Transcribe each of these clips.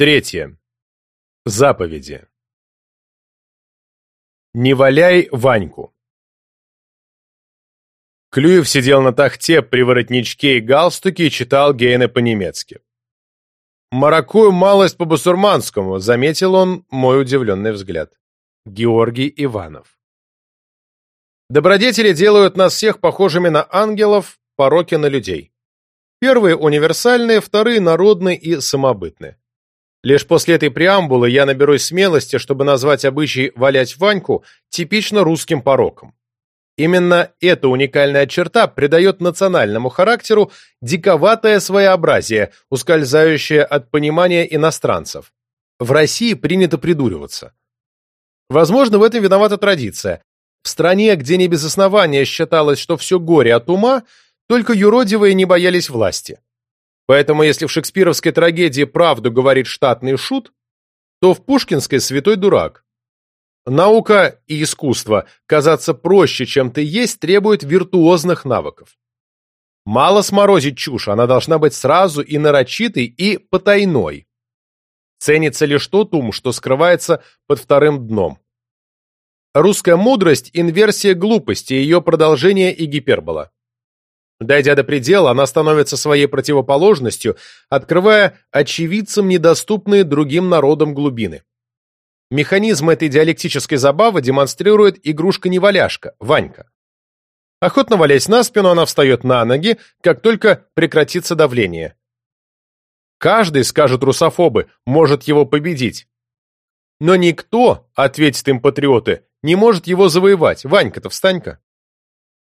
Третье. Заповеди. Не валяй Ваньку. Клюев сидел на тахте при воротничке и галстуке и читал Гейне по-немецки. «Маракую малость по-басурманскому», — заметил он мой удивленный взгляд. Георгий Иванов. Добродетели делают нас всех похожими на ангелов, пороки на людей. Первые универсальные, вторые народные и самобытные. Лишь после этой преамбулы я наберусь смелости, чтобы назвать обычай «валять Ваньку» типично русским пороком. Именно эта уникальная черта придает национальному характеру диковатое своеобразие, ускользающее от понимания иностранцев. В России принято придуриваться. Возможно, в этом виновата традиция. В стране, где не без основания считалось, что все горе от ума, только юродивые не боялись власти. Поэтому если в шекспировской трагедии правду говорит штатный шут, то в пушкинской святой дурак. Наука и искусство казаться проще, чем ты есть, требует виртуозных навыков. Мало сморозить чушь, она должна быть сразу и нарочитой, и потайной. Ценится лишь тот ум, что скрывается под вторым дном. Русская мудрость – инверсия глупости, ее продолжение и гипербола. Дойдя до предела, она становится своей противоположностью, открывая очевидцам недоступные другим народам глубины. Механизм этой диалектической забавы демонстрирует игрушка-неваляшка, Ванька. Охотно валясь на спину, она встает на ноги, как только прекратится давление. Каждый, скажут русофобы, может его победить. Но никто, ответят им патриоты, не может его завоевать. Ванька-то встань-ка.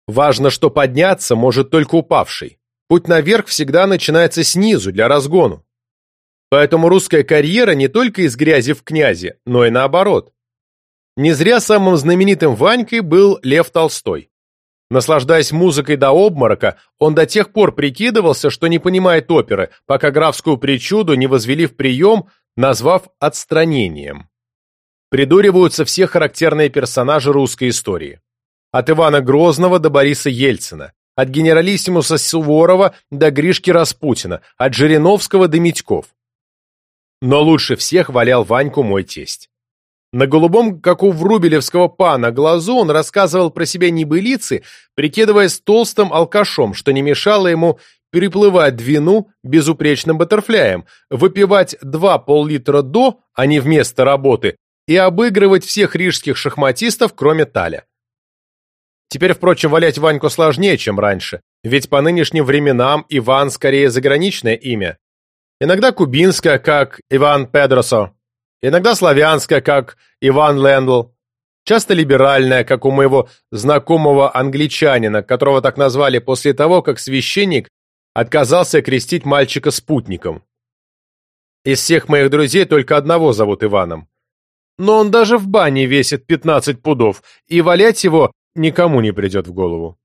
Важно, что подняться может только упавший. Путь наверх всегда начинается снизу, для разгону. Поэтому русская карьера не только из грязи в князи, но и наоборот. Не зря самым знаменитым Ванькой был Лев Толстой. Наслаждаясь музыкой до обморока, он до тех пор прикидывался, что не понимает оперы, пока графскую причуду не возвели в прием, назвав отстранением. Придуриваются все характерные персонажи русской истории. От Ивана Грозного до Бориса Ельцина, от генералиссимуса Суворова до Гришки Распутина, от Жириновского до Митьков. Но лучше всех валял Ваньку мой тесть. На голубом, как у врубелевского пана, глазу он рассказывал про себя небылицы, прикидываясь толстым алкашом, что не мешало ему переплывать Двину безупречным баттерфляем, выпивать два пол-литра до, а не вместо работы, и обыгрывать всех рижских шахматистов, кроме Таля. Теперь, впрочем, валять Ваньку сложнее, чем раньше, ведь по нынешним временам Иван скорее заграничное имя. Иногда кубинское, как Иван Педросо, иногда славянское, как Иван Лендл, часто либеральное, как у моего знакомого англичанина, которого так назвали после того, как священник отказался крестить мальчика спутником. Из всех моих друзей только одного зовут Иваном. Но он даже в бане весит 15 пудов, и валять его никому не придет в голову.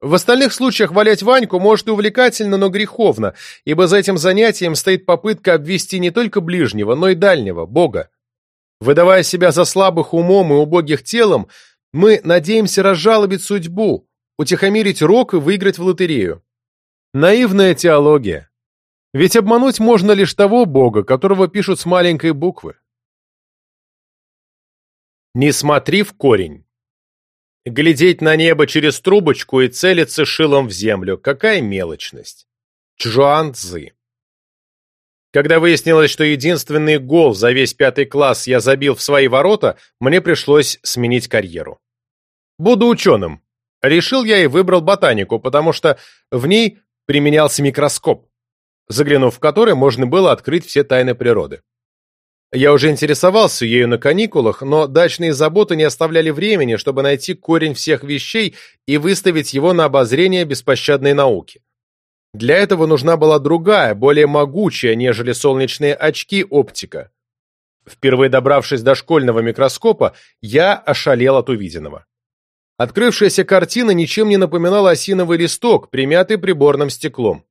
В остальных случаях валять Ваньку может и увлекательно, но греховно, ибо за этим занятием стоит попытка обвести не только ближнего, но и дальнего, Бога. Выдавая себя за слабых умом и убогих телом, мы надеемся разжалобить судьбу, утихомирить рок и выиграть в лотерею. Наивная теология. Ведь обмануть можно лишь того Бога, которого пишут с маленькой буквы. Не смотри в корень. Глядеть на небо через трубочку и целиться шилом в землю. Какая мелочность. Чжуан Цзы. Когда выяснилось, что единственный гол за весь пятый класс я забил в свои ворота, мне пришлось сменить карьеру. Буду ученым. Решил я и выбрал ботанику, потому что в ней применялся микроскоп, заглянув в который можно было открыть все тайны природы. Я уже интересовался ею на каникулах, но дачные заботы не оставляли времени, чтобы найти корень всех вещей и выставить его на обозрение беспощадной науки. Для этого нужна была другая, более могучая, нежели солнечные очки, оптика. Впервые добравшись до школьного микроскопа, я ошалел от увиденного. Открывшаяся картина ничем не напоминала осиновый листок, примятый приборным стеклом.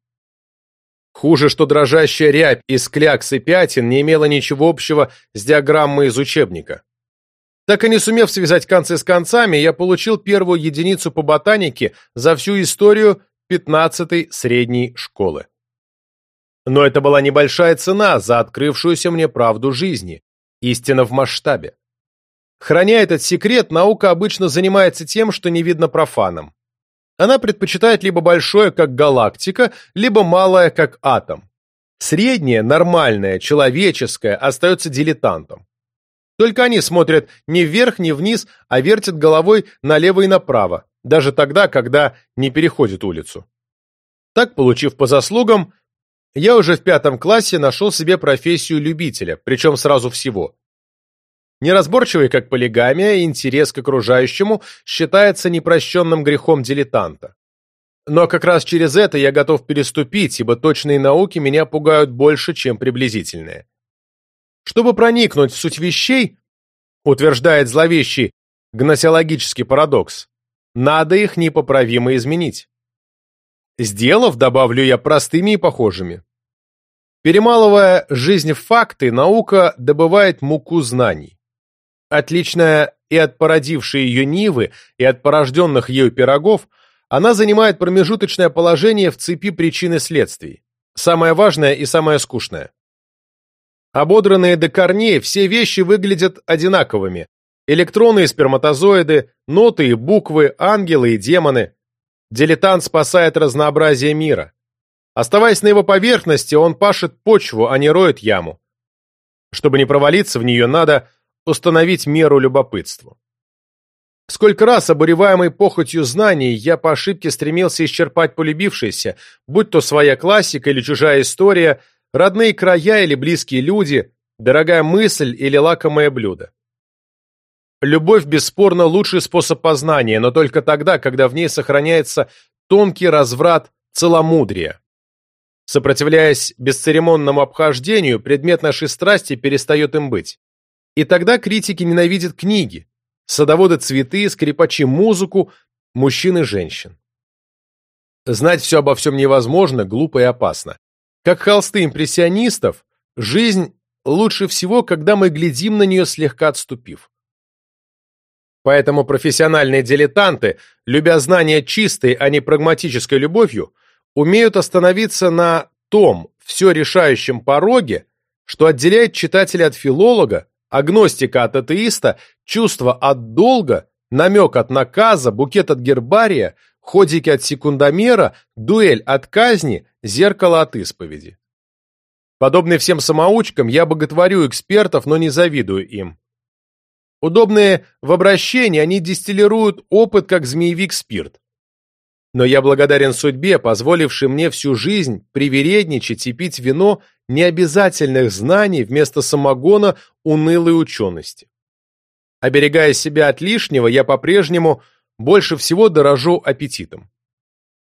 Хуже, что дрожащая рябь из клякс и пятен не имела ничего общего с диаграммой из учебника. Так и не сумев связать концы с концами, я получил первую единицу по ботанике за всю историю 15-й средней школы. Но это была небольшая цена за открывшуюся мне правду жизни, истина в масштабе. Храня этот секрет, наука обычно занимается тем, что не видно профанам. Она предпочитает либо большое, как галактика, либо малое, как атом. Среднее, нормальное, человеческое остается дилетантом. Только они смотрят не вверх, не вниз, а вертят головой налево и направо, даже тогда, когда не переходят улицу. Так, получив по заслугам, я уже в пятом классе нашел себе профессию любителя, причем сразу всего. Неразборчивый, как полигамия, интерес к окружающему считается непрощенным грехом дилетанта. Но как раз через это я готов переступить, ибо точные науки меня пугают больше, чем приблизительные. Чтобы проникнуть в суть вещей, утверждает зловещий гносеологический парадокс, надо их непоправимо изменить. Сделав, добавлю я, простыми и похожими. Перемалывая жизнь в факты, наука добывает муку знаний. Отличная и от породившей ее Нивы, и от порожденных ею пирогов, она занимает промежуточное положение в цепи причин и следствий. Самое важное и самое скучное. Ободранные до корней, все вещи выглядят одинаковыми. Электроны и сперматозоиды, ноты и буквы, ангелы и демоны. Дилетант спасает разнообразие мира. Оставаясь на его поверхности, он пашет почву, а не роет яму. Чтобы не провалиться в нее, надо установить меру любопытству. Сколько раз, обуреваемый похотью знаний, я по ошибке стремился исчерпать полюбившееся, будь то своя классика или чужая история, родные края или близкие люди, дорогая мысль или лакомое блюдо. Любовь, бесспорно, лучший способ познания, но только тогда, когда в ней сохраняется тонкий разврат целомудрия. Сопротивляясь бесцеремонному обхождению, предмет нашей страсти перестает им быть. И тогда критики ненавидят книги, садоводы цветы, скрипачи музыку, мужчин и женщин. Знать все обо всем невозможно, глупо и опасно. Как холсты импрессионистов, жизнь лучше всего, когда мы глядим на нее слегка отступив. Поэтому профессиональные дилетанты, любя знания чистой, а не прагматической любовью, умеют остановиться на том все решающем пороге, что отделяет читателя от филолога, агностика от атеиста, чувство от долга, намек от наказа, букет от гербария, ходики от секундомера, дуэль от казни, зеркало от исповеди. Подобный всем самоучкам, я боготворю экспертов, но не завидую им. Удобные в обращении, они дистиллируют опыт, как змеевик спирт. Но я благодарен судьбе, позволившей мне всю жизнь привередничать и пить вино необязательных знаний вместо самогона унылой учености. Оберегая себя от лишнего, я по-прежнему больше всего дорожу аппетитом.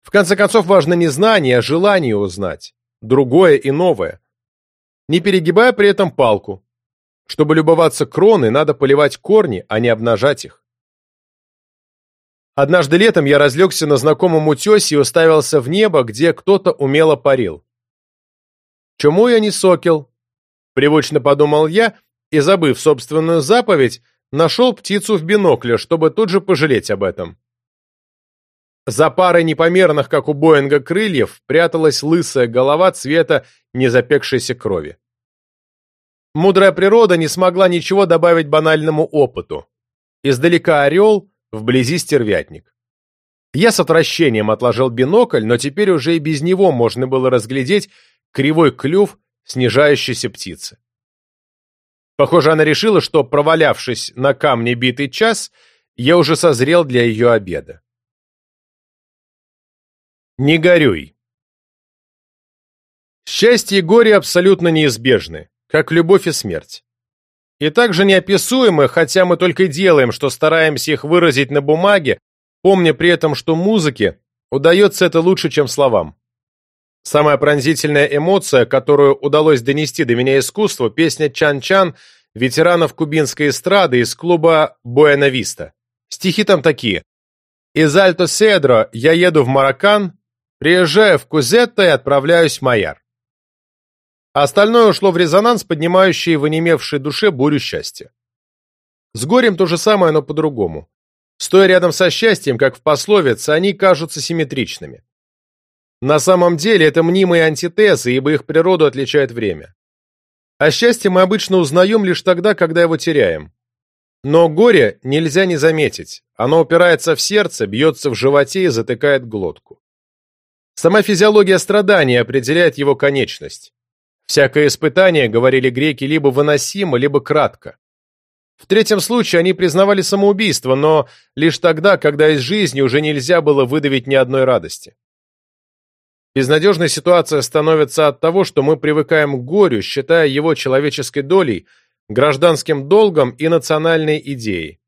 В конце концов, важно не знание, а желание узнать. Другое и новое. Не перегибая при этом палку. Чтобы любоваться кроной, надо поливать корни, а не обнажать их. Однажды летом я разлегся на знакомом утесе и уставился в небо, где кто-то умело парил. «Чему я не сокел?» — привычно подумал я и, забыв собственную заповедь, нашел птицу в бинокле, чтобы тут же пожалеть об этом. За парой непомерных, как у Боинга, крыльев пряталась лысая голова цвета незапекшейся крови. Мудрая природа не смогла ничего добавить банальному опыту. Издалека орел, вблизи стервятник. Я с отвращением отложил бинокль, но теперь уже и без него можно было разглядеть кривой клюв снижающейся птицы. Похоже, она решила, что, провалявшись на камне битый час, я уже созрел для ее обеда. Не горюй. Счастье и горе абсолютно неизбежны, как любовь и смерть и также неописуемы, хотя мы только и делаем, что стараемся их выразить на бумаге, помня при этом, что музыке удается это лучше, чем словам. Самая пронзительная эмоция, которую удалось донести до меня искусству, песня «Чан-Чан» ветеранов кубинской эстрады из клуба «Буэна Виста». Стихи там такие. «Из Альто-Седро я еду в Маракан, приезжаю в Кузетто и отправляюсь в Майяр». Остальное ушло в резонанс, поднимающий в онемевшей душе бурю счастья. С горем то же самое, но по-другому. Стоя рядом со счастьем, как в пословице, они кажутся симметричными. На самом деле это мнимые антитезы, ибо их природу отличает время. О счастье мы обычно узнаем лишь тогда, когда его теряем. Но горе нельзя не заметить. Оно упирается в сердце, бьется в животе и затыкает глотку. Сама физиология страдания определяет его конечность. Всякое испытание, говорили греки, либо выносимо, либо кратко. В третьем случае они признавали самоубийство, но лишь тогда, когда из жизни уже нельзя было выдавить ни одной радости. Безнадежной ситуация становится от того, что мы привыкаем к горю, считая его человеческой долей, гражданским долгом и национальной идеей.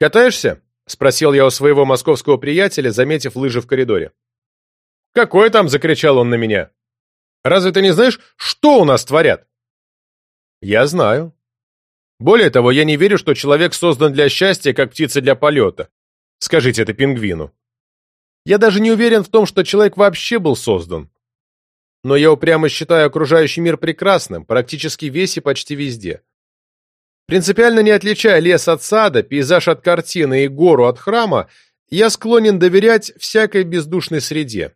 «Катаешься?» – спросил я у своего московского приятеля, заметив лыжи в коридоре. «Какое там?» – закричал он на меня. «Разве ты не знаешь, что у нас творят?» «Я знаю. Более того, я не верю, что человек создан для счастья, как птица для полета. Скажите это пингвину. Я даже не уверен в том, что человек вообще был создан. Но я упрямо считаю окружающий мир прекрасным, практически весь и почти везде. Принципиально не отличая лес от сада, пейзаж от картины и гору от храма, я склонен доверять всякой бездушной среде.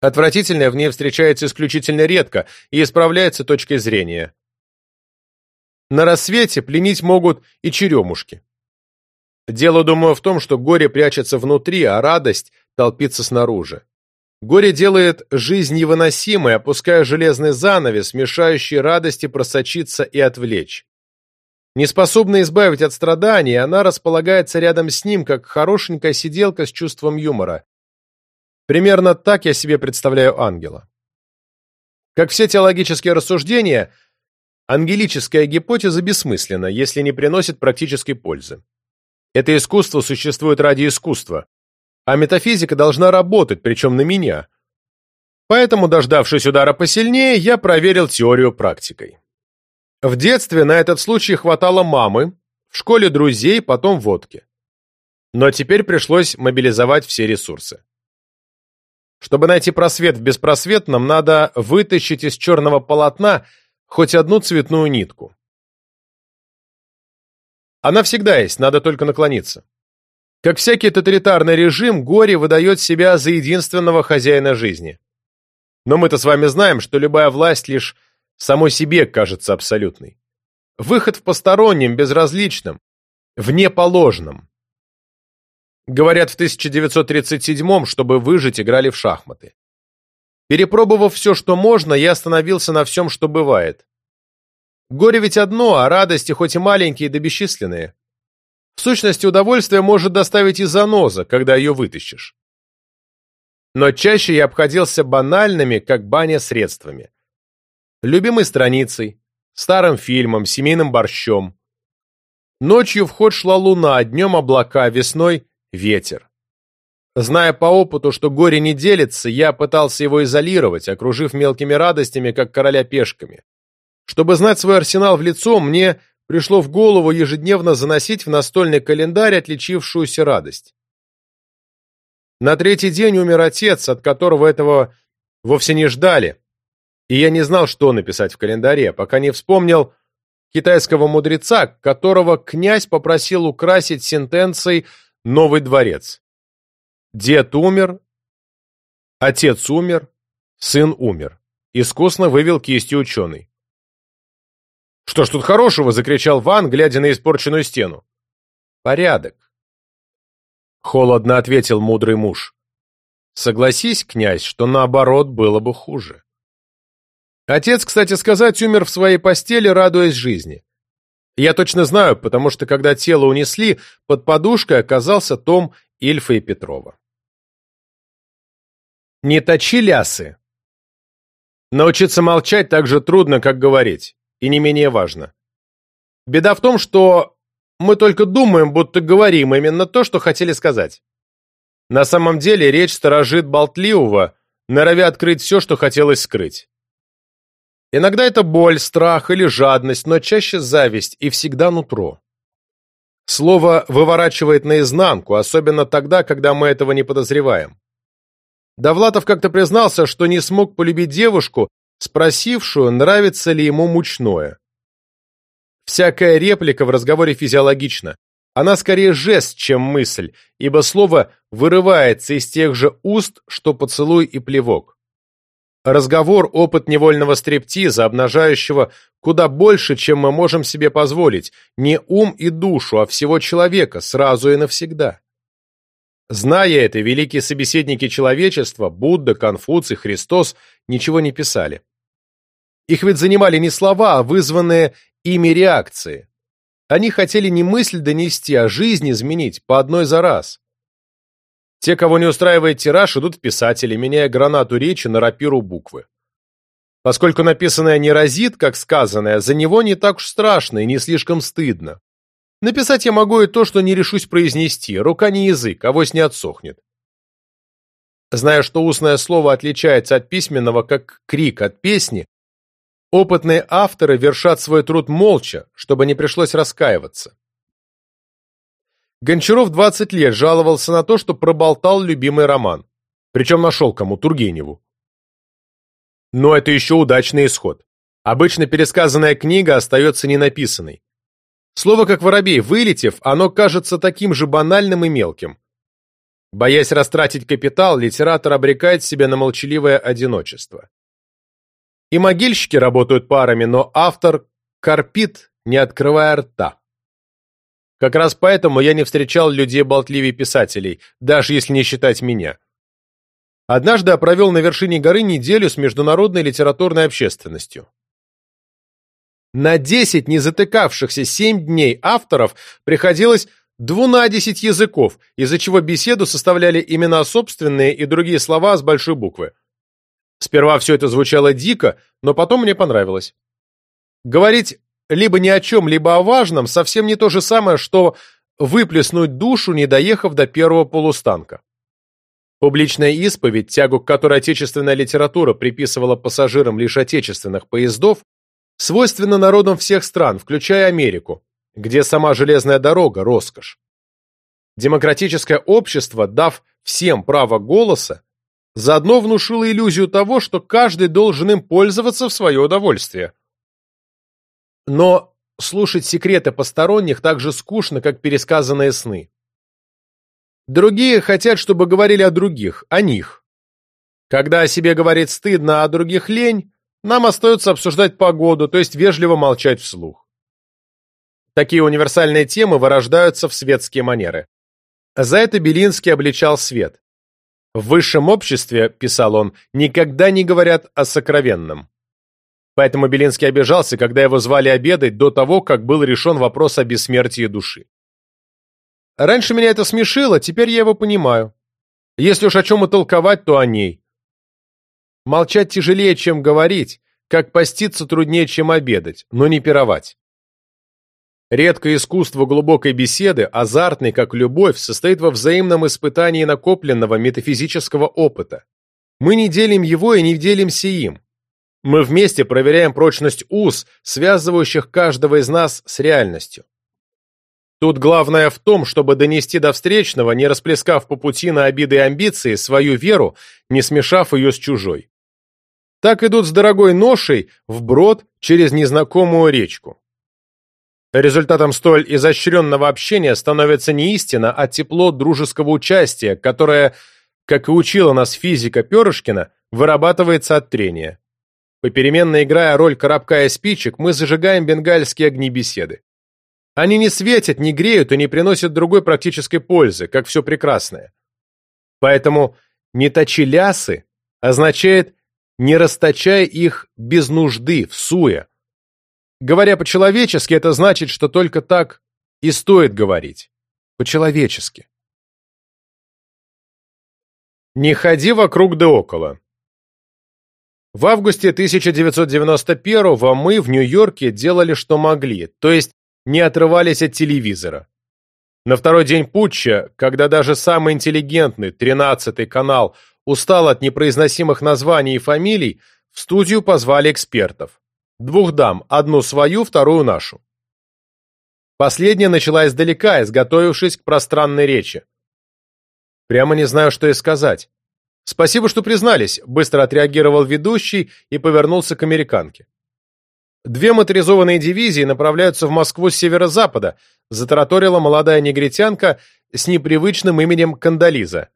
Отвратительное в ней встречается исключительно редко и исправляется точкой зрения. На рассвете пленить могут и черемушки. Дело, думаю, в том, что горе прячется внутри, а радость толпится снаружи. Горе делает жизнь невыносимой, опуская железный занавес, мешающий радости просочиться и отвлечь. Неспособная избавить от страданий, она располагается рядом с ним, как хорошенькая сиделка с чувством юмора. Примерно так я себе представляю ангела. Как все теологические рассуждения, ангелическая гипотеза бессмысленна, если не приносит практической пользы. Это искусство существует ради искусства, а метафизика должна работать, причем на меня. Поэтому, дождавшись удара посильнее, я проверил теорию практикой. В детстве на этот случай хватало мамы, в школе друзей, потом водки. Но теперь пришлось мобилизовать все ресурсы. Чтобы найти просвет в беспросветном, надо вытащить из черного полотна хоть одну цветную нитку. Она всегда есть, надо только наклониться. Как всякий тоталитарный режим, горе выдает себя за единственного хозяина жизни. Но мы-то с вами знаем, что любая власть лишь самой себе кажется абсолютной. Выход в постороннем, безразличном, внеположном. Говорят, в 1937-м, чтобы выжить, играли в шахматы. Перепробовав все, что можно, я остановился на всем, что бывает. Горе ведь одно, а радости хоть и маленькие да бесчисленные. В сущности, удовольствие может доставить и заноза, когда ее вытащишь. Но чаще я обходился банальными, как баня, средствами. Любимой страницей, старым фильмом, семейным борщом. Ночью в ход шла луна, днем облака, весной — ветер. Зная по опыту, что горе не делится, я пытался его изолировать, окружив мелкими радостями, как короля пешками. Чтобы знать свой арсенал в лицо, мне пришло в голову ежедневно заносить в настольный календарь отличившуюся радость. На третий день умер отец, от которого этого вовсе не ждали, и я не знал, что написать в календаре, пока не вспомнил китайского мудреца, которого князь попросил украсить сентенцией «Новый дворец». Дед умер, отец умер, сын умер. Искусно вывел кистью ученый. «Что ж тут хорошего?» — закричал Ван, глядя на испорченную стену. «Порядок». Холодно ответил мудрый муж. «Согласись, князь, что наоборот было бы хуже». Отец, кстати сказать, умер в своей постели, радуясь жизни. Я точно знаю, потому что когда тело унесли, под подушкой оказался том Ильфа и Петрова. Не точи лясы. Научиться молчать так же трудно, как говорить и не менее важно. Беда в том, что мы только думаем, будто говорим именно то, что хотели сказать. На самом деле речь сторожит болтливого, норовя открыть все, что хотелось скрыть. Иногда это боль, страх или жадность, но чаще зависть и всегда нутро. Слово выворачивает наизнанку, особенно тогда, когда мы этого не подозреваем. Довлатов как-то признался, что не смог полюбить девушку, спросившую, нравится ли ему мучное. Всякая реплика в разговоре физиологична, она скорее жест, чем мысль, ибо слово вырывается из тех же уст, что поцелуй и плевок. Разговор – опыт невольного стриптиза, обнажающего куда больше, чем мы можем себе позволить, не ум и душу, а всего человека, сразу и навсегда. Зная это, великие собеседники человечества, Будда, Конфуций, Христос, ничего не писали. Их ведь занимали не слова, а вызванные ими реакции. Они хотели не мысль донести, а жизнь изменить по одной за раз. Те, кого не устраивает тираж, идут в писатели, меняя гранату речи на рапиру буквы. Поскольку написанное не разит, как сказанное, за него не так уж страшно и не слишком стыдно. Написать я могу и то, что не решусь произнести, рука не язык, авось не отсохнет. Зная, что устное слово отличается от письменного, как крик от песни, опытные авторы вершат свой труд молча, чтобы не пришлось раскаиваться. Гончаров 20 лет жаловался на то, что проболтал любимый роман. Причем нашел кому, Тургеневу. Но это еще удачный исход. Обычно пересказанная книга остается ненаписанной. Слово как воробей, вылетев, оно кажется таким же банальным и мелким. Боясь растратить капитал, литератор обрекает себя на молчаливое одиночество. И могильщики работают парами, но автор корпит, не открывая рта. Как раз поэтому я не встречал людей болтливее писателей, даже если не считать меня. Однажды я провел на вершине горы неделю с международной литературной общественностью. На десять не затыкавшихся семь дней авторов приходилось двунадесять языков, из-за чего беседу составляли имена собственные и другие слова с большой буквы. Сперва все это звучало дико, но потом мне понравилось. Говорить либо ни о чем, либо о важном, совсем не то же самое, что выплеснуть душу, не доехав до первого полустанка. Публичная исповедь, тягу к которой отечественная литература приписывала пассажирам лишь отечественных поездов, свойственна народам всех стран, включая Америку, где сама железная дорога – роскошь. Демократическое общество, дав всем право голоса, заодно внушило иллюзию того, что каждый должен им пользоваться в свое удовольствие. Но слушать секреты посторонних так же скучно, как пересказанные сны. Другие хотят, чтобы говорили о других, о них. Когда о себе говорить стыдно, а о других лень, нам остается обсуждать погоду, то есть вежливо молчать вслух. Такие универсальные темы вырождаются в светские манеры. За это Белинский обличал свет. В высшем обществе, писал он, никогда не говорят о сокровенном. Поэтому Белинский обижался, когда его звали обедать до того, как был решен вопрос о бессмертии души. Раньше меня это смешило, теперь я его понимаю. Если уж о чем и толковать, то о ней. Молчать тяжелее, чем говорить, как поститься труднее, чем обедать, но не пировать. Редкое искусство глубокой беседы, азартный, как любовь, состоит во взаимном испытании накопленного метафизического опыта. Мы не делим его и не делимся им. Мы вместе проверяем прочность уз, связывающих каждого из нас с реальностью. Тут главное в том, чтобы донести до встречного, не расплескав по пути на обиды и амбиции, свою веру, не смешав ее с чужой. Так идут с дорогой ношей вброд через незнакомую речку. Результатом столь изощренного общения становится не истина, а тепло дружеского участия, которое, как и учила нас физика Перышкина, вырабатывается от трения. Попеременно играя роль коробка и спичек, мы зажигаем бенгальские огни беседы. Они не светят, не греют и не приносят другой практической пользы, как все прекрасное. Поэтому «не точи лясы» означает «не расточай их без нужды, в суе». Говоря по-человечески, это значит, что только так и стоит говорить. По-человечески. Не ходи вокруг да около. В августе 1991-го мы в Нью-Йорке делали, что могли, то есть не отрывались от телевизора. На второй день путча, когда даже самый интеллигентный, 13-й канал, устал от непроизносимых названий и фамилий, в студию позвали экспертов. Двух дам, одну свою, вторую нашу. Последняя начала издалека, изготовившись к пространной речи. Прямо не знаю, что и сказать. «Спасибо, что признались», — быстро отреагировал ведущий и повернулся к американке. Две моторизованные дивизии направляются в Москву с северо-запада, затараторила молодая негритянка с непривычным именем Кандализа.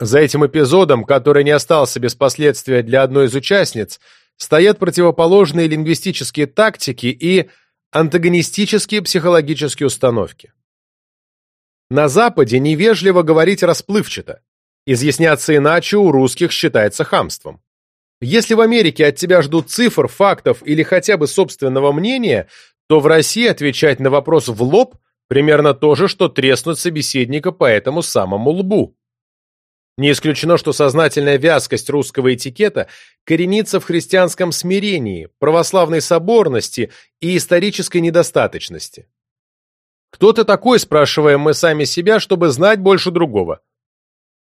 За этим эпизодом, который не остался без последствия для одной из участниц, стоят противоположные лингвистические тактики и антагонистические психологические установки. На Западе невежливо говорить расплывчато. Изъясняться иначе у русских считается хамством. Если в Америке от тебя ждут цифр, фактов или хотя бы собственного мнения, то в России отвечать на вопрос в лоб примерно то же, что треснуть собеседника по этому самому лбу. Не исключено, что сознательная вязкость русского этикета коренится в христианском смирении, православной соборности и исторической недостаточности. «Кто ты такой?» – спрашиваем мы сами себя, чтобы знать больше другого.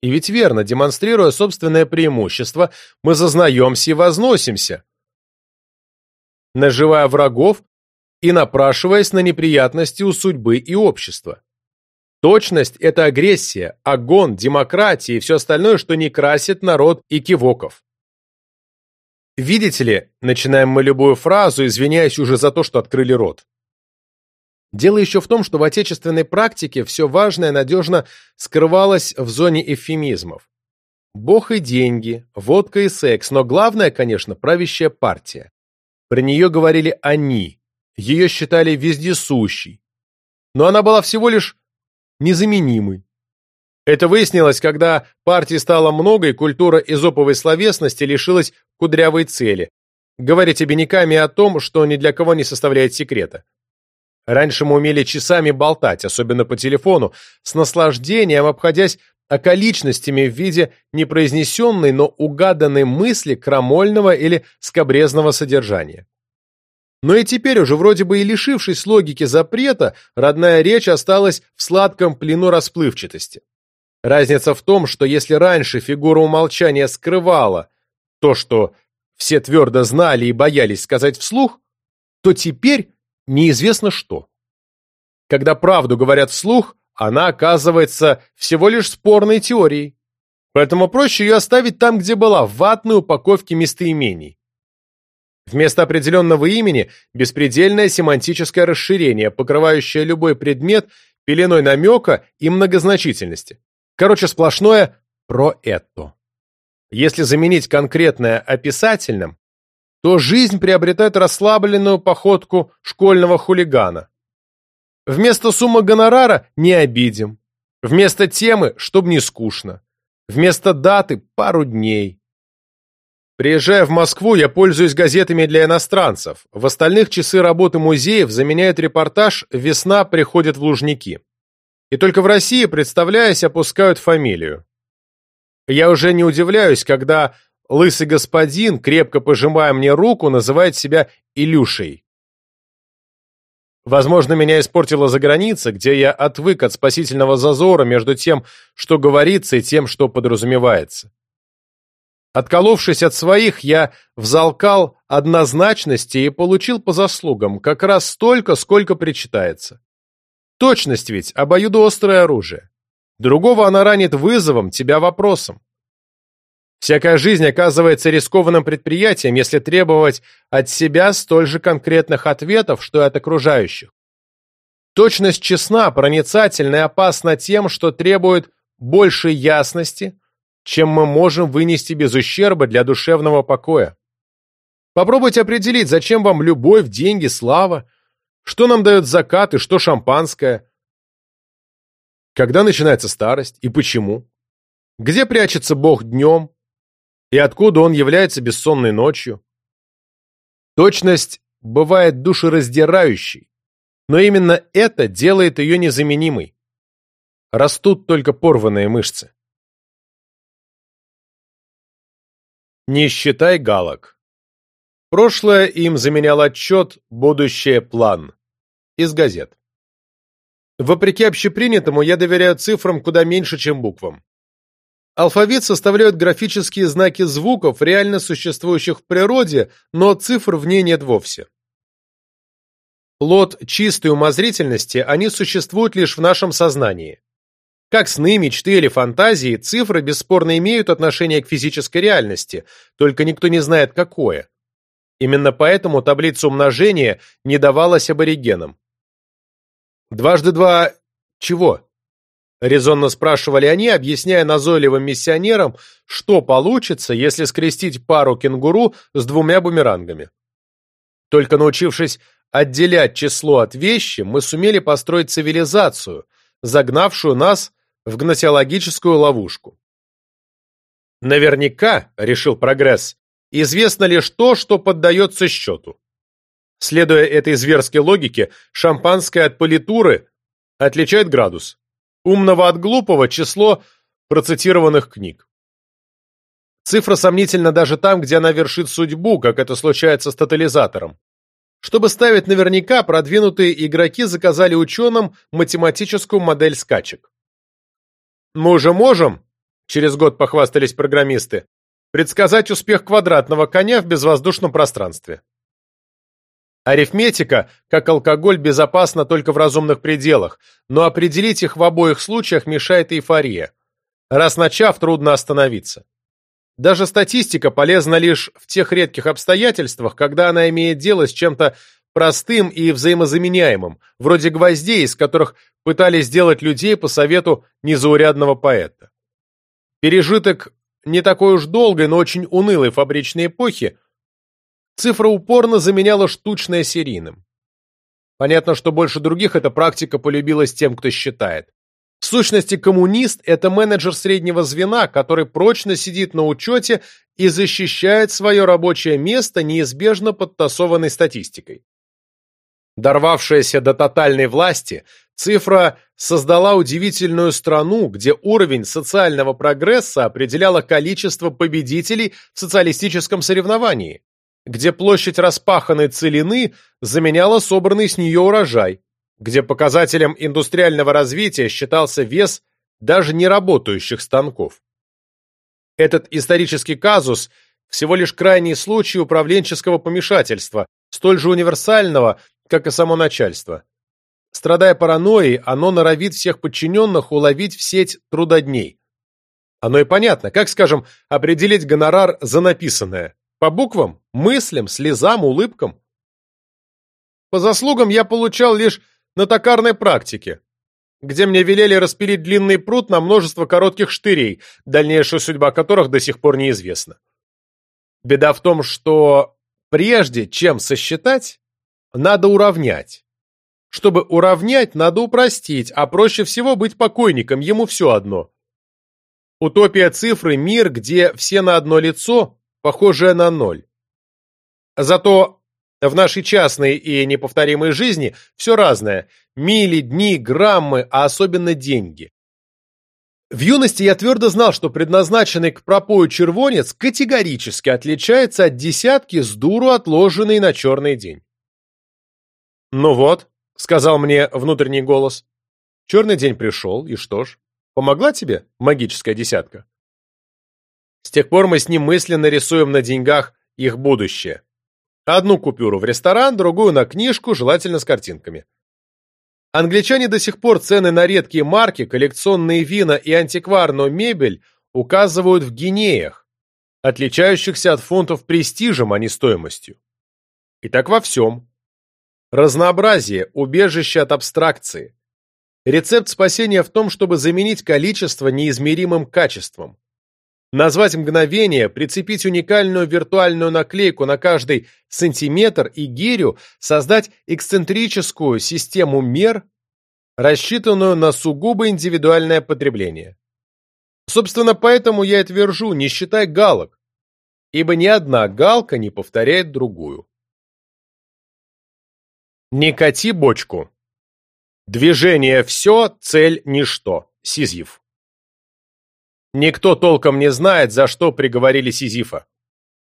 И ведь верно, демонстрируя собственное преимущество, мы зазнаемся и возносимся, наживая врагов и напрашиваясь на неприятности у судьбы и общества. Точность – это агрессия, огонь, демократия и все остальное, что не красит народ и кивоков. Видите ли, начинаем мы любую фразу, извиняясь уже за то, что открыли рот. Дело еще в том, что в отечественной практике все важное надежно скрывалось в зоне эвфемизмов. Бог и деньги, водка и секс, но главное, конечно, правящая партия. Про нее говорили «они», ее считали вездесущей. Но она была всего лишь незаменимой. Это выяснилось, когда партии стало много, и культура изоповой словесности лишилась кудрявой цели – говорить обиняками о том, что ни для кого не составляет секрета. Раньше мы умели часами болтать, особенно по телефону, с наслаждением обходясь околичностями в виде непроизнесенной, но угаданной мысли крамольного или скобрезного содержания. Но и теперь уже вроде бы и лишившись логики запрета, родная речь осталась в сладком плену расплывчатости. Разница в том, что если раньше фигура умолчания скрывала то, что все твердо знали и боялись сказать вслух, то теперь неизвестно что. Когда правду говорят вслух, она оказывается всего лишь спорной теорией. Поэтому проще ее оставить там, где была, в ватной упаковке местоимений. Вместо определенного имени – беспредельное семантическое расширение, покрывающее любой предмет пеленой намека и многозначительности. Короче, сплошное «про это». Если заменить конкретное описательным, то жизнь приобретает расслабленную походку школьного хулигана. Вместо суммы гонорара не обидим. Вместо темы, чтобы не скучно. Вместо даты пару дней. Приезжая в Москву, я пользуюсь газетами для иностранцев. В остальных часы работы музеев заменяет репортаж «Весна приходит в Лужники». И только в России, представляясь, опускают фамилию. Я уже не удивляюсь, когда Лысый господин, крепко пожимая мне руку, называет себя Илюшей. Возможно, меня испортила за граница, где я отвык от спасительного зазора между тем, что говорится, и тем, что подразумевается. Отколовшись от своих, я взалкал однозначности и получил по заслугам как раз столько, сколько причитается. Точность ведь – обоюдоострое оружие. Другого она ранит вызовом, тебя вопросом. Всякая жизнь оказывается рискованным предприятием, если требовать от себя столь же конкретных ответов, что и от окружающих. Точность честна, проницательна и опасна тем, что требует большей ясности, чем мы можем вынести без ущерба для душевного покоя. Попробуйте определить, зачем вам любовь, деньги, слава, что нам дает закат и что шампанское, когда начинается старость и почему, где прячется Бог днем, и откуда он является бессонной ночью. Точность бывает душераздирающей, но именно это делает ее незаменимой. Растут только порванные мышцы. Не считай галок. Прошлое им заменял отчет, будущее – план. Из газет. Вопреки общепринятому, я доверяю цифрам куда меньше, чем буквам. Алфавит составляют графические знаки звуков, реально существующих в природе, но цифр в ней нет вовсе. Плод чистой умозрительности, они существуют лишь в нашем сознании. Как сны, мечты или фантазии, цифры бесспорно имеют отношение к физической реальности, только никто не знает какое. Именно поэтому таблица умножения не давалась аборигенам. «Дважды два... чего?» — резонно спрашивали они, объясняя назойливым миссионерам, что получится, если скрестить пару кенгуру с двумя бумерангами. Только научившись отделять число от вещи, мы сумели построить цивилизацию, загнавшую нас в гносеологическую ловушку. Наверняка, решил прогресс, известно лишь то, что поддается счету. Следуя этой зверской логике, шампанское от политуры отличает градус. Умного от глупого число процитированных книг. Цифра сомнительна даже там, где она вершит судьбу, как это случается с тотализатором. Чтобы ставить наверняка, продвинутые игроки заказали ученым математическую модель скачек. Мы уже можем, через год похвастались программисты, предсказать успех квадратного коня в безвоздушном пространстве. Арифметика, как алкоголь, безопасна только в разумных пределах, но определить их в обоих случаях мешает эйфория. Раз начав, трудно остановиться. Даже статистика полезна лишь в тех редких обстоятельствах, когда она имеет дело с чем-то простым и взаимозаменяемым, вроде гвоздей, из которых пытались сделать людей по совету незаурядного поэта. Пережиток не такой уж долгой, но очень унылой фабричной эпохи, цифра упорно заменяла штучное серийным. Понятно, что больше других эта практика полюбилась тем, кто считает. В сущности, коммунист – это менеджер среднего звена, который прочно сидит на учете и защищает свое рабочее место неизбежно подтасованной статистикой. Дорвавшаяся до тотальной власти, цифра создала удивительную страну, где уровень социального прогресса определяло количество победителей в социалистическом соревновании, где площадь распаханной целины заменяла собранный с нее урожай, где показателем индустриального развития считался вес даже не работающих станков. Этот исторический казус всего лишь крайний случай управленческого помешательства, столь же универсального, как и само начальство. Страдая паранойей, оно норовит всех подчиненных уловить в сеть трудодней. Оно и понятно, как, скажем, определить гонорар за написанное? По буквам, мыслям, слезам, улыбкам? По заслугам я получал лишь на токарной практике, где мне велели распилить длинный пруд на множество коротких штырей, дальнейшая судьба которых до сих пор неизвестна. Беда в том, что прежде чем сосчитать, надо уравнять. Чтобы уравнять, надо упростить, а проще всего быть покойником, ему все одно. Утопия цифры – мир, где все на одно лицо, похожее на ноль. Зато в нашей частной и неповторимой жизни все разное. Мили, дни, граммы, а особенно деньги. В юности я твердо знал, что предназначенный к пропою червонец категорически отличается от десятки с дуру отложенной на черный день. «Ну вот», — сказал мне внутренний голос, — «черный день пришел, и что ж, помогла тебе магическая десятка?» С тех пор мы с ним мысленно рисуем на деньгах их будущее. Одну купюру в ресторан, другую на книжку, желательно с картинками. Англичане до сих пор цены на редкие марки, коллекционные вина и антикварную мебель указывают в гинеях, отличающихся от фунтов престижем, а не стоимостью. И так во всем. Разнообразие – убежище от абстракции. Рецепт спасения в том, чтобы заменить количество неизмеримым качеством. Назвать мгновение, прицепить уникальную виртуальную наклейку на каждый сантиметр и гирю, создать эксцентрическую систему мер, рассчитанную на сугубо индивидуальное потребление. Собственно, поэтому я и твержу, не считай галок, ибо ни одна галка не повторяет другую. Не кати бочку. Движение – все, цель – ничто. Сизьев. Никто толком не знает, за что приговорили Сизифа.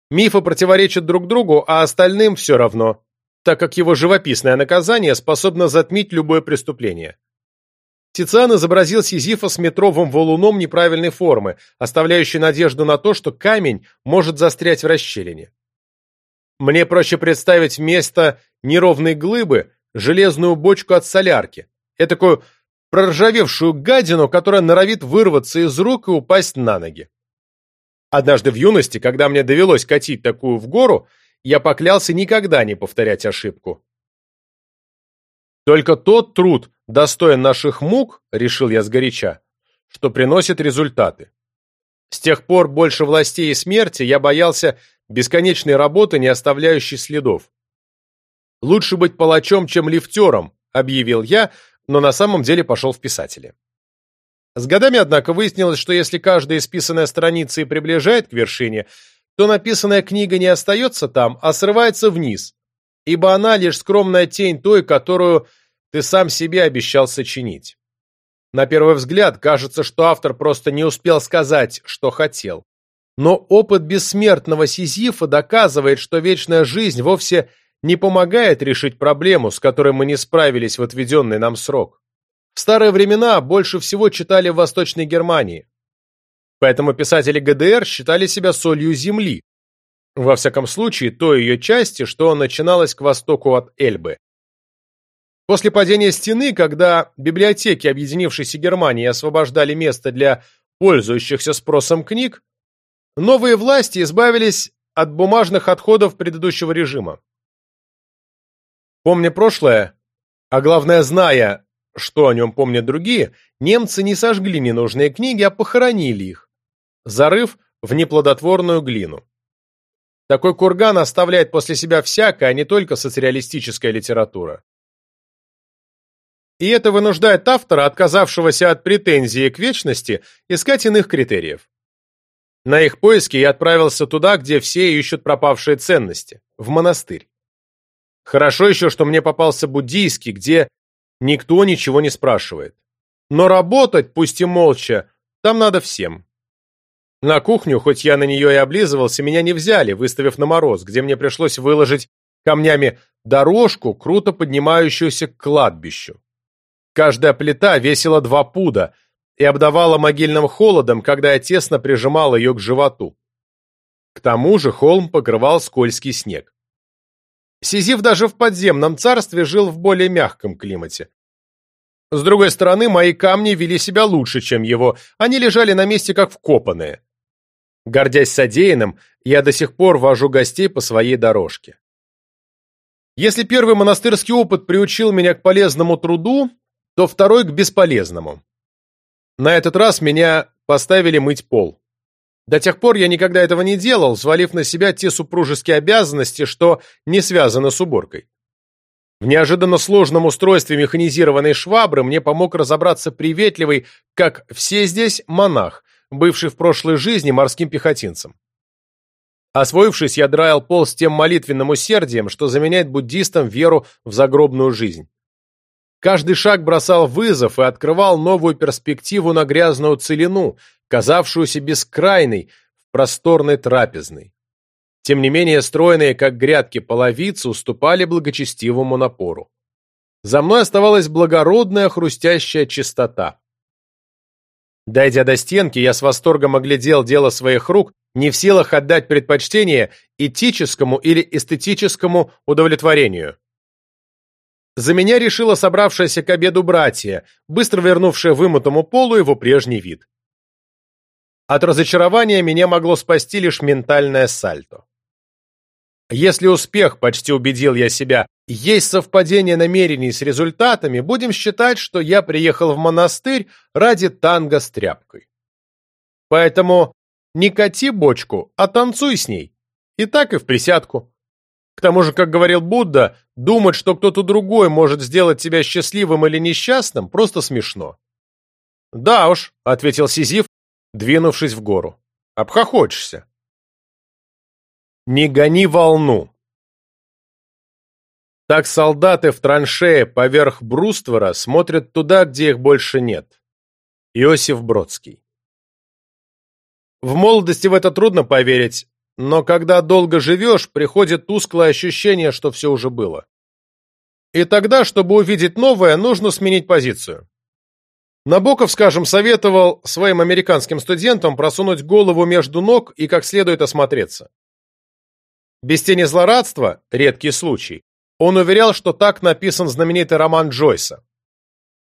Мифы противоречат друг другу, а остальным все равно, так как его живописное наказание способно затмить любое преступление. Тициан изобразил Сизифа с метровым валуном неправильной формы, оставляющий надежду на то, что камень может застрять в расщелине. Мне проще представить вместо неровной глыбы железную бочку от солярки, этакую проржавевшую гадину, которая норовит вырваться из рук и упасть на ноги. Однажды в юности, когда мне довелось катить такую в гору, я поклялся никогда не повторять ошибку. Только тот труд достоин наших мук, решил я сгоряча, что приносит результаты. С тех пор больше властей и смерти я боялся бесконечной работы, не оставляющей следов. «Лучше быть палачом, чем лифтером», — объявил я, но на самом деле пошел в писатели. С годами, однако, выяснилось, что если каждая исписанная страница и приближает к вершине, то написанная книга не остается там, а срывается вниз, ибо она лишь скромная тень той, которую ты сам себе обещал сочинить. На первый взгляд кажется, что автор просто не успел сказать, что хотел. Но опыт бессмертного Сизифа доказывает, что вечная жизнь вовсе не помогает решить проблему, с которой мы не справились в отведенный нам срок. В старые времена больше всего читали в Восточной Германии. Поэтому писатели ГДР считали себя солью земли, во всяком случае, той ее части, что начиналась к востоку от Эльбы. После падения стены, когда библиотеки объединившейся Германии освобождали место для пользующихся спросом книг, новые власти избавились от бумажных отходов предыдущего режима. Помня прошлое, а главное, зная, что о нем помнят другие, немцы не сожгли ненужные книги, а похоронили их, зарыв в неплодотворную глину. Такой курган оставляет после себя всякое, а не только социалистическая литература. И это вынуждает автора, отказавшегося от претензии к вечности, искать иных критериев. На их поиски я отправился туда, где все ищут пропавшие ценности, в монастырь. Хорошо еще, что мне попался буддийский, где никто ничего не спрашивает. Но работать, пусть и молча, там надо всем. На кухню, хоть я на нее и облизывался, меня не взяли, выставив на мороз, где мне пришлось выложить камнями дорожку, круто поднимающуюся к кладбищу. Каждая плита весила два пуда и обдавала могильным холодом, когда я тесно прижимал ее к животу. К тому же холм покрывал скользкий снег. Сизиф даже в подземном царстве жил в более мягком климате. С другой стороны, мои камни вели себя лучше, чем его, они лежали на месте как вкопанные. Гордясь содеянным, я до сих пор вожу гостей по своей дорожке. Если первый монастырский опыт приучил меня к полезному труду, то второй к бесполезному. На этот раз меня поставили мыть пол. До тех пор я никогда этого не делал, свалив на себя те супружеские обязанности, что не связаны с уборкой. В неожиданно сложном устройстве механизированной швабры мне помог разобраться приветливый, как все здесь, монах, бывший в прошлой жизни морским пехотинцем. Освоившись, я драил пол с тем молитвенным усердием, что заменяет буддистам веру в загробную жизнь. Каждый шаг бросал вызов и открывал новую перспективу на грязную целину, казавшуюся бескрайной в просторной трапезной. Тем не менее, стройные, как грядки, половицы уступали благочестивому напору. За мной оставалась благородная хрустящая чистота. Дойдя до стенки, я с восторгом оглядел дело своих рук, не в силах отдать предпочтение этическому или эстетическому удовлетворению. За меня решила собравшаяся к обеду братья, быстро вернувшая вымытому полу его прежний вид. От разочарования меня могло спасти лишь ментальное сальто. Если успех, почти убедил я себя, есть совпадение намерений с результатами, будем считать, что я приехал в монастырь ради танго с тряпкой. Поэтому не кати бочку, а танцуй с ней. И так и в присядку. К тому же, как говорил Будда, думать, что кто-то другой может сделать тебя счастливым или несчастным, просто смешно. «Да уж», — ответил Сизиф, двинувшись в гору. «Обхохочешься». «Не гони волну». Так солдаты в траншее поверх бруствора смотрят туда, где их больше нет. Иосиф Бродский. В молодости в это трудно поверить, но когда долго живешь, приходит тусклое ощущение, что все уже было. И тогда, чтобы увидеть новое, нужно сменить позицию. Набоков, скажем, советовал своим американским студентам просунуть голову между ног и как следует осмотреться. Без тени злорадства, редкий случай, он уверял, что так написан знаменитый роман Джойса.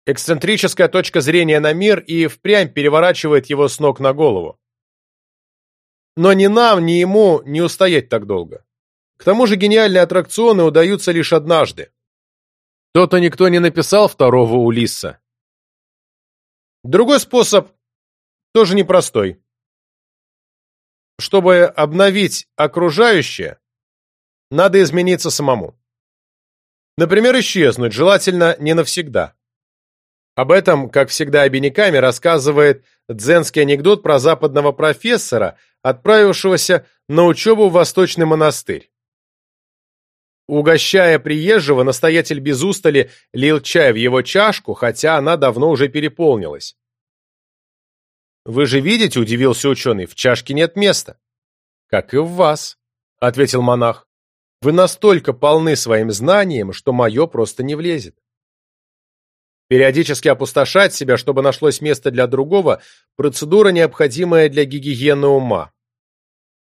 Эксцентрическая точка зрения на мир и впрямь переворачивает его с ног на голову. Но ни нам, ни ему не устоять так долго. К тому же гениальные аттракционы удаются лишь однажды. То-то никто не написал второго Улисса. Другой способ тоже непростой. Чтобы обновить окружающее, надо измениться самому. Например, исчезнуть, желательно не навсегда. Об этом, как всегда обиняками, рассказывает дзенский анекдот про западного профессора, отправившегося на учебу в Восточный монастырь. Угощая приезжего, настоятель без устали лил чай в его чашку, хотя она давно уже переполнилась. «Вы же видите, — удивился ученый, — в чашке нет места». «Как и в вас», — ответил монах. «Вы настолько полны своим знанием, что мое просто не влезет». Периодически опустошать себя, чтобы нашлось место для другого, процедура, необходимая для гигиены ума.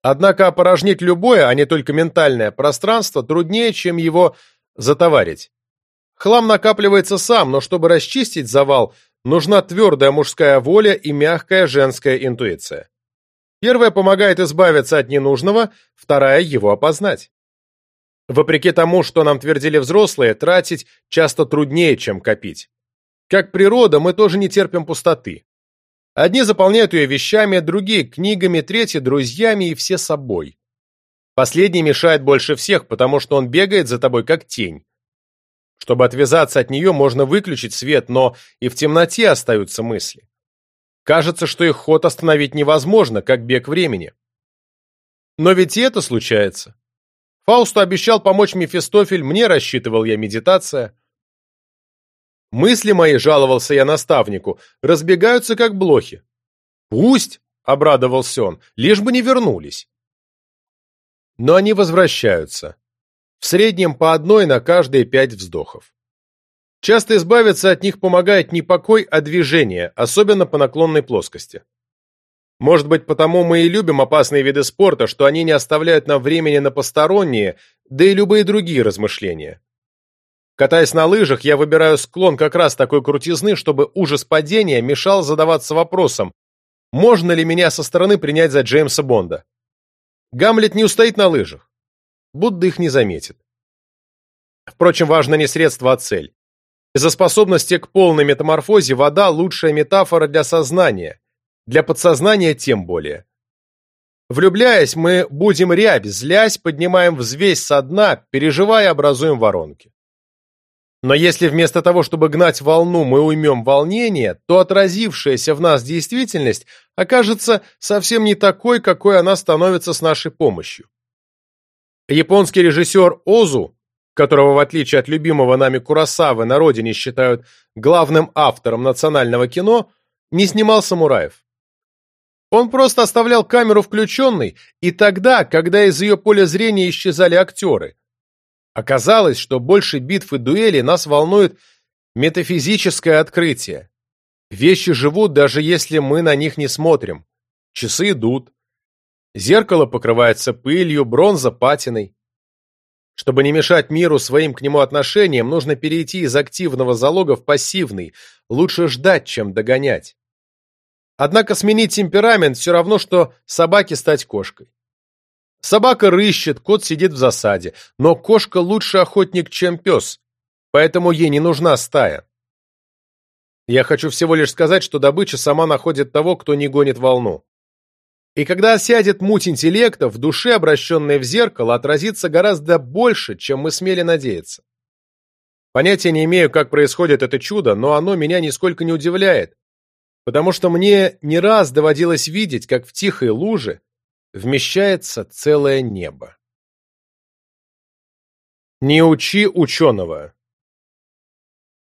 Однако опорожнить любое, а не только ментальное, пространство труднее, чем его затоварить. Хлам накапливается сам, но чтобы расчистить завал, нужна твердая мужская воля и мягкая женская интуиция. Первая помогает избавиться от ненужного, вторая – его опознать. Вопреки тому, что нам твердили взрослые, тратить часто труднее, чем копить. Как природа, мы тоже не терпим пустоты. Одни заполняют ее вещами, другие – книгами, третьи – друзьями и все собой. Последний мешает больше всех, потому что он бегает за тобой как тень. Чтобы отвязаться от нее, можно выключить свет, но и в темноте остаются мысли. Кажется, что их ход остановить невозможно, как бег времени. Но ведь и это случается. Фаусту обещал помочь Мефистофель, мне рассчитывал я медитация. Мысли мои, жаловался я наставнику, разбегаются как блохи. Пусть, обрадовался он, лишь бы не вернулись. Но они возвращаются. В среднем по одной на каждые пять вздохов. Часто избавиться от них помогает не покой, а движение, особенно по наклонной плоскости. Может быть, потому мы и любим опасные виды спорта, что они не оставляют нам времени на посторонние, да и любые другие размышления. Катаясь на лыжах, я выбираю склон как раз такой крутизны, чтобы ужас падения мешал задаваться вопросом, можно ли меня со стороны принять за Джеймса Бонда. Гамлет не устоит на лыжах. Будда их не заметит. Впрочем, важно не средство, а цель. Из-за способности к полной метаморфозе вода – лучшая метафора для сознания, для подсознания тем более. Влюбляясь, мы будем рябь, злясь, поднимаем взвесь со дна, переживая, образуем воронки. Но если вместо того, чтобы гнать волну, мы уймем волнение, то отразившаяся в нас действительность окажется совсем не такой, какой она становится с нашей помощью. Японский режиссер Озу, которого в отличие от любимого нами Куросавы на родине считают главным автором национального кино, не снимал самураев. Он просто оставлял камеру включенной и тогда, когда из ее поля зрения исчезали актеры, Оказалось, что больше битв и дуэлей нас волнует метафизическое открытие. Вещи живут, даже если мы на них не смотрим. Часы идут. Зеркало покрывается пылью, бронза патиной. Чтобы не мешать миру своим к нему отношениям, нужно перейти из активного залога в пассивный. Лучше ждать, чем догонять. Однако сменить темперамент все равно, что собаке стать кошкой. Собака рыщет, кот сидит в засаде, но кошка лучше охотник, чем пес, поэтому ей не нужна стая. Я хочу всего лишь сказать, что добыча сама находит того, кто не гонит волну. И когда сядет муть интеллекта, в душе, обращенной в зеркало, отразится гораздо больше, чем мы смели надеяться. Понятия не имею, как происходит это чудо, но оно меня нисколько не удивляет, потому что мне не раз доводилось видеть, как в тихой луже вмещается целое небо. Не учи ученого.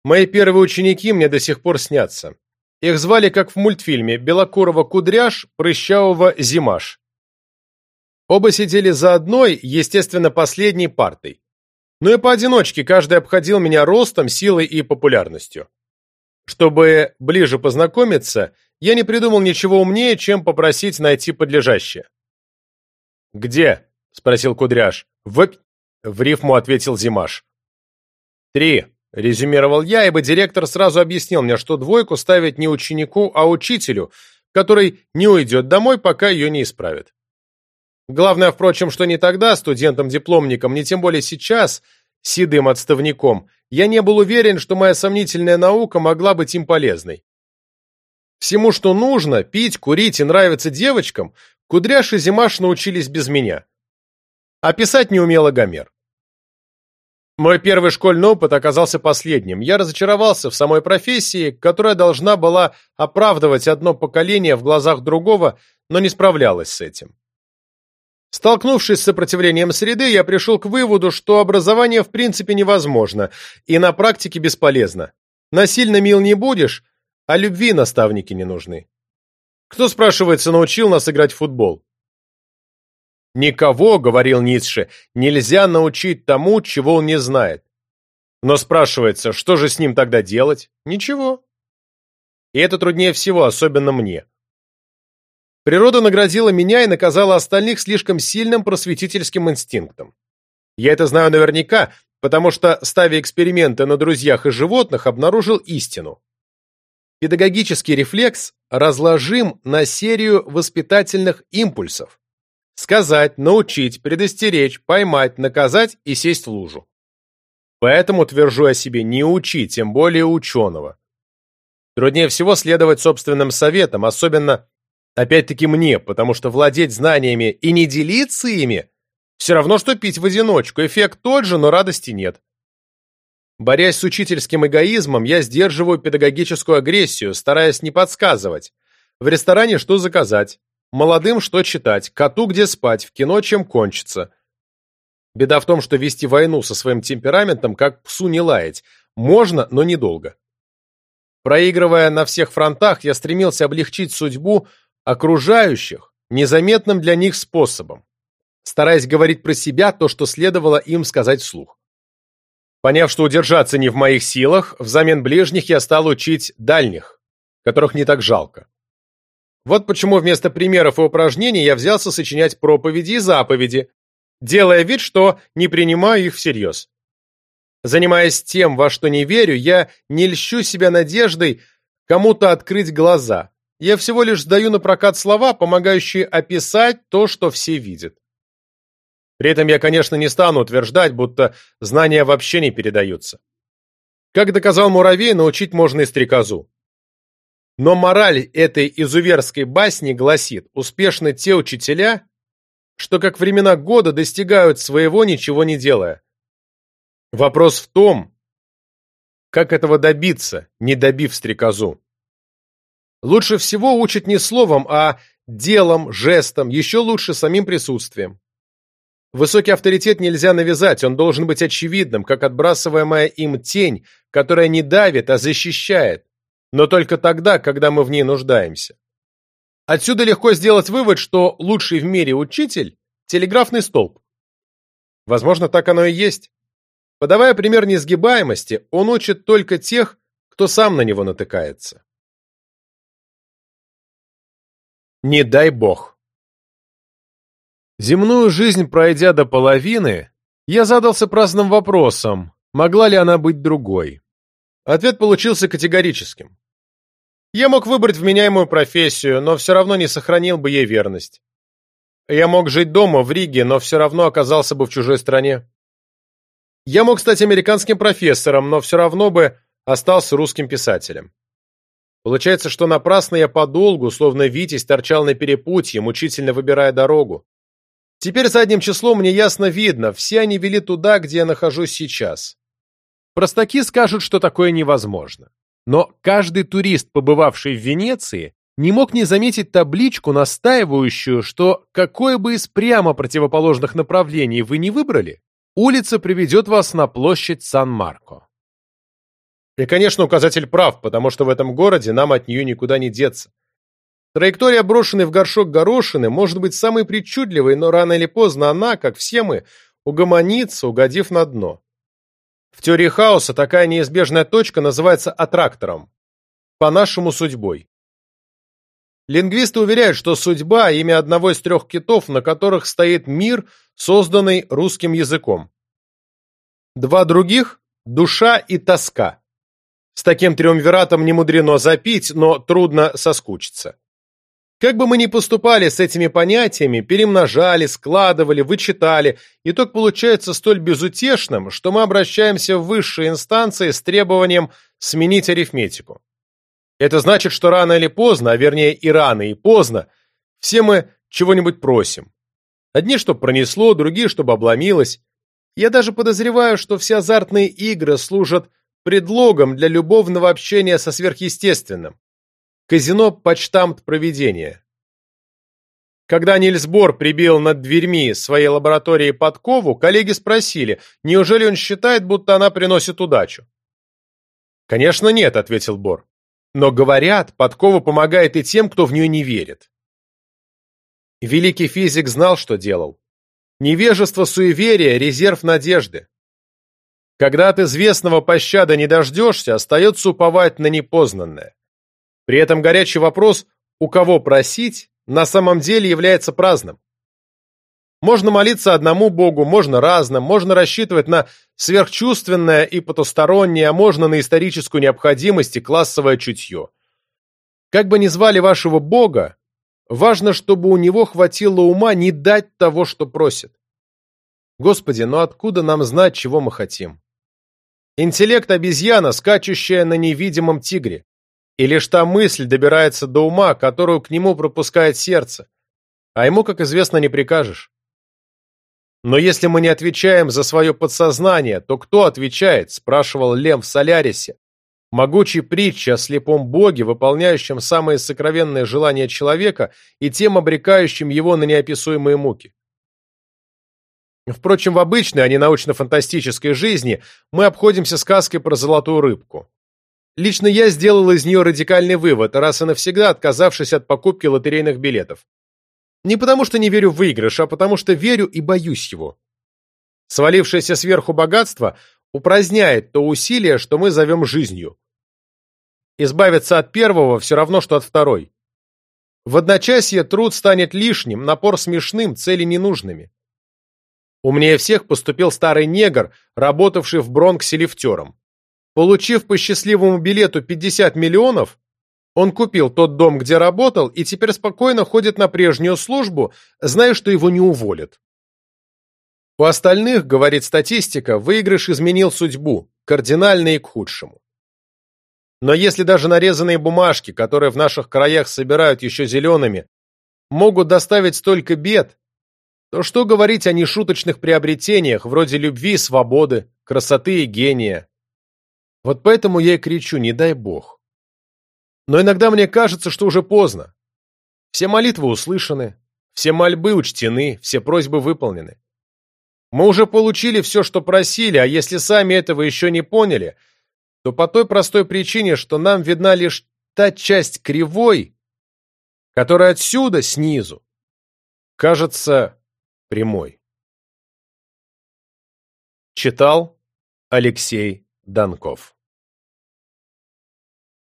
Мои первые ученики мне до сих пор снятся. Их звали, как в мультфильме, Белокурого Кудряш, Прыщавого Зимаш. Оба сидели за одной, естественно, последней партой. Но и поодиночке каждый обходил меня ростом, силой и популярностью. Чтобы ближе познакомиться, я не придумал ничего умнее, чем попросить найти подлежащее. «Где?» — спросил Кудряш. «В...» — в рифму ответил Зимаш. «Три», — резюмировал я, ибо директор сразу объяснил мне, что двойку ставить не ученику, а учителю, который не уйдет домой, пока ее не исправит. Главное, впрочем, что ни тогда, студентом-дипломником, ни тем более сейчас, седым отставником, я не был уверен, что моя сомнительная наука могла быть им полезной. Всему, что нужно, пить, курить и нравиться девочкам, Кудряш и Зимаш научились без меня. А писать не умела Гомер. Мой первый школьный опыт оказался последним. Я разочаровался в самой профессии, которая должна была оправдывать одно поколение в глазах другого, но не справлялась с этим. Столкнувшись с сопротивлением среды, я пришел к выводу, что образование в принципе невозможно и на практике бесполезно. Насильно мил не будешь, а любви наставники не нужны. Кто, спрашивается, научил нас играть в футбол? Никого, говорил Ницше, нельзя научить тому, чего он не знает. Но спрашивается, что же с ним тогда делать? Ничего. И это труднее всего, особенно мне. Природа наградила меня и наказала остальных слишком сильным просветительским инстинктом. Я это знаю наверняка, потому что, ставя эксперименты на друзьях и животных, обнаружил истину. Педагогический рефлекс разложим на серию воспитательных импульсов. Сказать, научить, предостеречь, поймать, наказать и сесть в лужу. Поэтому твержу о себе не учи, тем более ученого. Труднее всего следовать собственным советам, особенно Опять-таки мне, потому что владеть знаниями и не делиться ими все равно, что пить в одиночку. Эффект тот же, но радости нет. Борясь с учительским эгоизмом, я сдерживаю педагогическую агрессию, стараясь не подсказывать. В ресторане что заказать, молодым что читать, коту где спать, в кино чем кончится. Беда в том, что вести войну со своим темпераментом, как псу не лаять, можно, но недолго. Проигрывая на всех фронтах, я стремился облегчить судьбу окружающих незаметным для них способом, стараясь говорить про себя то, что следовало им сказать вслух. Поняв, что удержаться не в моих силах, взамен ближних я стал учить дальних, которых не так жалко. Вот почему вместо примеров и упражнений я взялся сочинять проповеди и заповеди, делая вид, что не принимаю их всерьез. Занимаясь тем, во что не верю, я не льщу себя надеждой кому-то открыть глаза, я всего лишь сдаю на прокат слова, помогающие описать то, что все видят. При этом я, конечно, не стану утверждать, будто знания вообще не передаются. Как доказал Муравей, научить можно и стрекозу. Но мораль этой изуверской басни гласит, успешны те учителя, что как времена года достигают своего, ничего не делая. Вопрос в том, как этого добиться, не добив стрекозу. Лучше всего учат не словом, а делом, жестом, еще лучше самим присутствием. Высокий авторитет нельзя навязать, он должен быть очевидным, как отбрасываемая им тень, которая не давит, а защищает, но только тогда, когда мы в ней нуждаемся. Отсюда легко сделать вывод, что лучший в мире учитель – телеграфный столб. Возможно, так оно и есть. Подавая пример несгибаемости, он учит только тех, кто сам на него натыкается. Не дай бог. Земную жизнь пройдя до половины, я задался праздным вопросом, могла ли она быть другой. Ответ получился категорическим. Я мог выбрать вменяемую профессию, но все равно не сохранил бы ей верность. Я мог жить дома, в Риге, но все равно оказался бы в чужой стране. Я мог стать американским профессором, но все равно бы остался русским писателем. Получается, что напрасно я подолгу, словно Витязь, торчал на перепутье, мучительно выбирая дорогу. Теперь задним числом мне ясно видно, все они вели туда, где я нахожусь сейчас. Простаки скажут, что такое невозможно. Но каждый турист, побывавший в Венеции, не мог не заметить табличку, настаивающую, что какое бы из прямо противоположных направлений вы не выбрали, улица приведет вас на площадь Сан-Марко. И, конечно, указатель прав, потому что в этом городе нам от нее никуда не деться. Траектория брошенной в горшок горошины может быть самой причудливой, но рано или поздно она, как все мы, угомонится, угодив на дно. В теории хаоса такая неизбежная точка называется аттрактором, по-нашему судьбой. Лингвисты уверяют, что судьба – имя одного из трех китов, на которых стоит мир, созданный русским языком. Два других – душа и тоска. С таким триумвиратом не мудрено запить, но трудно соскучиться. Как бы мы ни поступали с этими понятиями, перемножали, складывали, вычитали, итог получается столь безутешным, что мы обращаемся в высшие инстанции с требованием сменить арифметику. Это значит, что рано или поздно, а вернее и рано, и поздно, все мы чего-нибудь просим. Одни, чтобы пронесло, другие, чтобы обломилось. Я даже подозреваю, что все азартные игры служат предлогом для любовного общения со сверхъестественным. Казино почтамт проведения. Когда Нильс Бор прибил над дверьми своей лаборатории подкову, коллеги спросили, неужели он считает, будто она приносит удачу. «Конечно нет», — ответил Бор. «Но, говорят, подкова помогает и тем, кто в нее не верит». Великий физик знал, что делал. Невежество суеверия — резерв надежды. Когда от известного пощады не дождешься, остается уповать на непознанное. При этом горячий вопрос «у кого просить» на самом деле является праздным. Можно молиться одному Богу, можно разным, можно рассчитывать на сверхчувственное и потустороннее, а можно на историческую необходимость и классовое чутье. Как бы ни звали вашего Бога, важно, чтобы у него хватило ума не дать того, что просит. Господи, но откуда нам знать, чего мы хотим? Интеллект обезьяна, скачущая на невидимом тигре и лишь та мысль добирается до ума, которую к нему пропускает сердце, а ему, как известно, не прикажешь. Но если мы не отвечаем за свое подсознание, то кто отвечает, спрашивал Лем в Солярисе, могучей притчи о слепом боге, выполняющем самые сокровенные желания человека и тем обрекающим его на неописуемые муки. Впрочем, в обычной, а не научно-фантастической жизни мы обходимся сказкой про золотую рыбку. Лично я сделал из нее радикальный вывод, раз и навсегда отказавшись от покупки лотерейных билетов. Не потому что не верю в выигрыш, а потому что верю и боюсь его. Свалившееся сверху богатство упраздняет то усилие, что мы зовем жизнью. Избавиться от первого все равно, что от второй. В одночасье труд станет лишним, напор смешным, цели ненужными. Умнее всех поступил старый негр, работавший в Бронксе лифтером. Получив по счастливому билету 50 миллионов, он купил тот дом, где работал, и теперь спокойно ходит на прежнюю службу, зная, что его не уволят. У остальных, говорит статистика, выигрыш изменил судьбу, кардинально и к худшему. Но если даже нарезанные бумажки, которые в наших краях собирают еще зелеными, могут доставить столько бед, то что говорить о нешуточных приобретениях вроде любви, свободы, красоты и гения? Вот поэтому я и кричу «не дай Бог». Но иногда мне кажется, что уже поздно. Все молитвы услышаны, все мольбы учтены, все просьбы выполнены. Мы уже получили все, что просили, а если сами этого еще не поняли, то по той простой причине, что нам видна лишь та часть кривой, которая отсюда, снизу, кажется прямой. Читал Алексей Донков